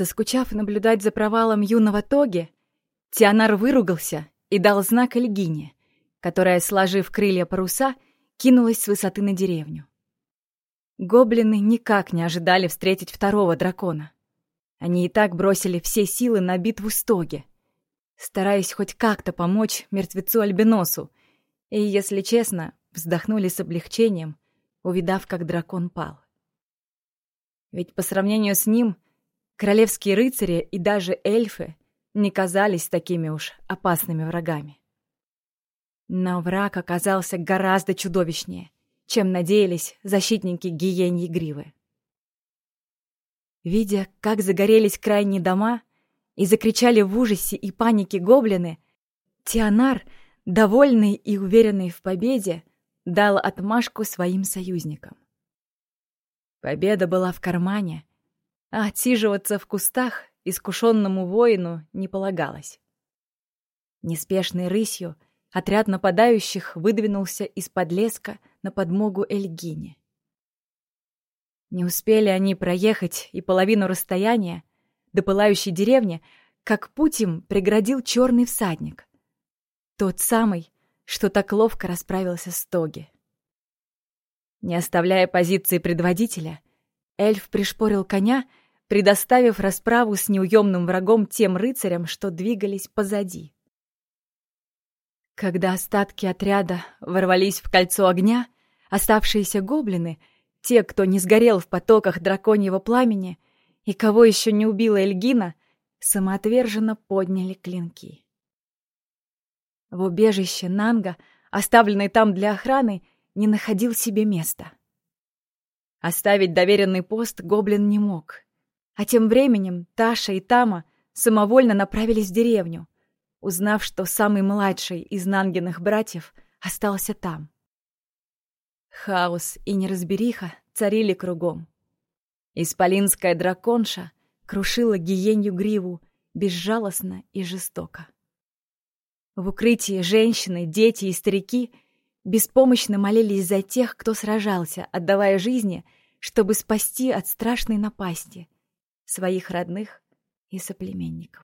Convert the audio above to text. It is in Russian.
Заскучав наблюдать за провалом юного Тоги, Тианар выругался и дал знак Эльгине, которая, сложив крылья паруса, кинулась с высоты на деревню. Гоблины никак не ожидали встретить второго дракона. Они и так бросили все силы на битву с Тоги, стараясь хоть как-то помочь мертвецу-альбиносу, и, если честно, вздохнули с облегчением, увидав, как дракон пал. Ведь по сравнению с ним королевские рыцари и даже эльфы не казались такими уж опасными врагами. Но враг оказался гораздо чудовищнее, чем надеялись защитники гиеньи гривы. Видя, как загорелись крайние дома и закричали в ужасе и панике гоблины, Тианар, довольный и уверенный в победе, дал отмашку своим союзникам. Победа была в кармане, а отсиживаться в кустах искушенному воину не полагалось. Неспешной рысью отряд нападающих выдвинулся из-под леска на подмогу Эльгине. Не успели они проехать и половину расстояния до пылающей деревни, как путь им преградил черный всадник. Тот самый, что так ловко расправился с Тоги. Не оставляя позиции предводителя, эльф пришпорил коня, предоставив расправу с неуемным врагом тем рыцарям, что двигались позади. Когда остатки отряда ворвались в кольцо огня, оставшиеся гоблины — те, кто не сгорел в потоках драконьего пламени и кого еще не убила Эльгина, самоотверженно подняли клинки. В убежище Нанга, оставленный там для охраны, не находил себе места. Оставить доверенный пост гоблин не мог. А тем временем Таша и Тама самовольно направились в деревню, узнав, что самый младший из Нангиных братьев остался там. Хаос и неразбериха царили кругом. Исполинская драконша крушила гиенью гриву безжалостно и жестоко. В укрытии женщины, дети и старики беспомощно молились за тех, кто сражался, отдавая жизни, чтобы спасти от страшной напасти своих родных и соплеменников.